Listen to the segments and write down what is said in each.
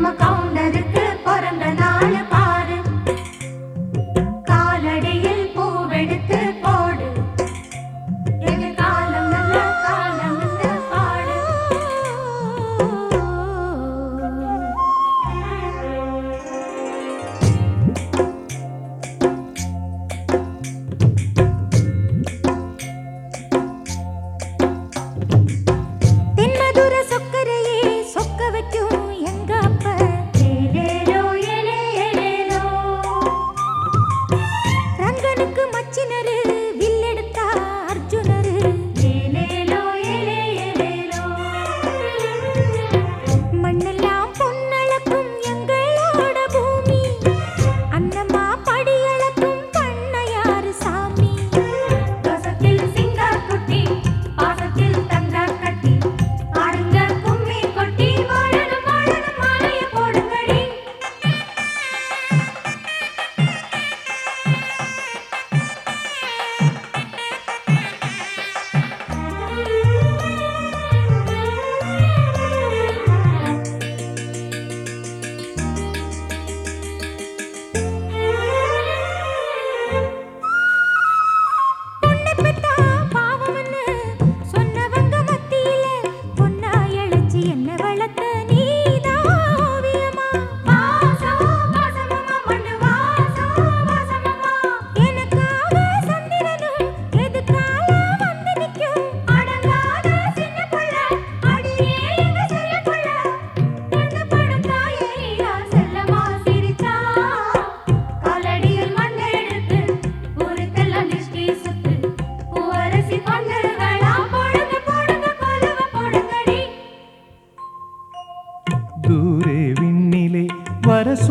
My God.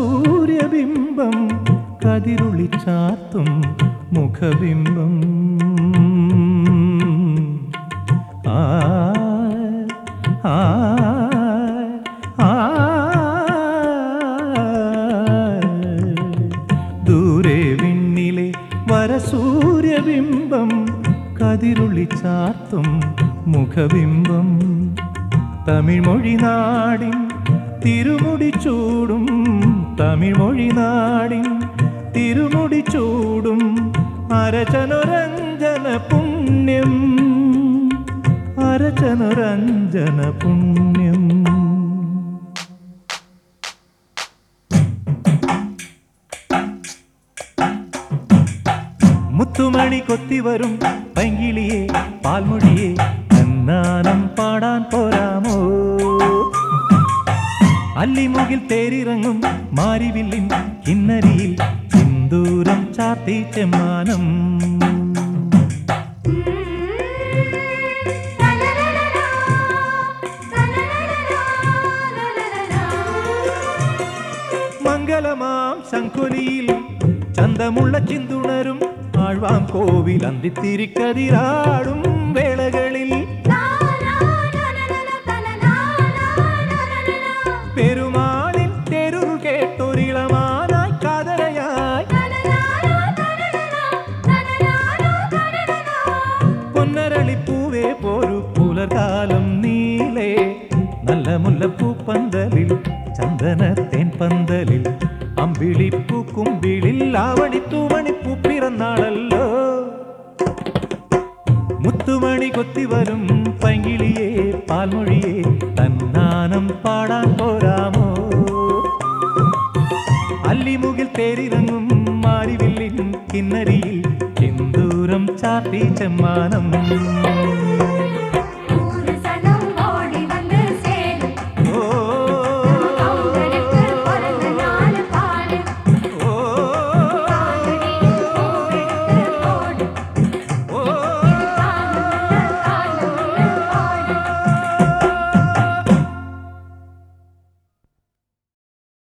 വരസൂര്യബിംബം കതിരുളി ചാത്തും മുഖബിംബം. ആ ആ ദൂരെ വിണ്ണിലെ വരസൂര്യബിംബം മുഖബിംബം. തമിഴ്മൊഴി നാടിൻ തിരുമുടി ചൂടും തമിഴ്മൊഴി നാടിൻ തിരുമുടി ചൂടും അരചനുരഞ്ജന പുണ്യം. അരചനുരഞ്ജന പുണ്യം. മുത്തുമണി കൊത്തി വരും പൈങ്കിളിയെ പാൽമൊഴിയെ കന്നാനം പാടാൻ പോരാമോ അല്ലിമുകിൽ തേരിറങ്ങും മാരിവില്ലിൻ കിന്നരിയിൽ സിന്ദൂരം ചാത്തി ചെമ്മാനം. മംഗലമാം ശങ്കുലിയിൽ ചന്തമുള്ള ചിന്തുണരും ആഴ്വാം കോവിൽ അന്തിത്തിരിക്കതിരാടും വേളകളിൽ ചന്ദനത്തേൻ പന്തലിൽ അമ്പിളിപ്പൂ കുമ്പിളിൽ ആവണി തൂവണിപ്പൂ പിറന്നാളല്ലോ. മുത്തുമണി കൊത്തിവരും പൈങ്കിളിയെ പാൽമൊഴിയെ തന്നാനം പാടാൻ പോരാമോ? അല്ലിമുകിൽ തേരിറങ്ങും മാരിവില്ലിൻ കിന്നരിയിൽ ചിന്തൂരം ചാർത്തി ചെമ്മാനം.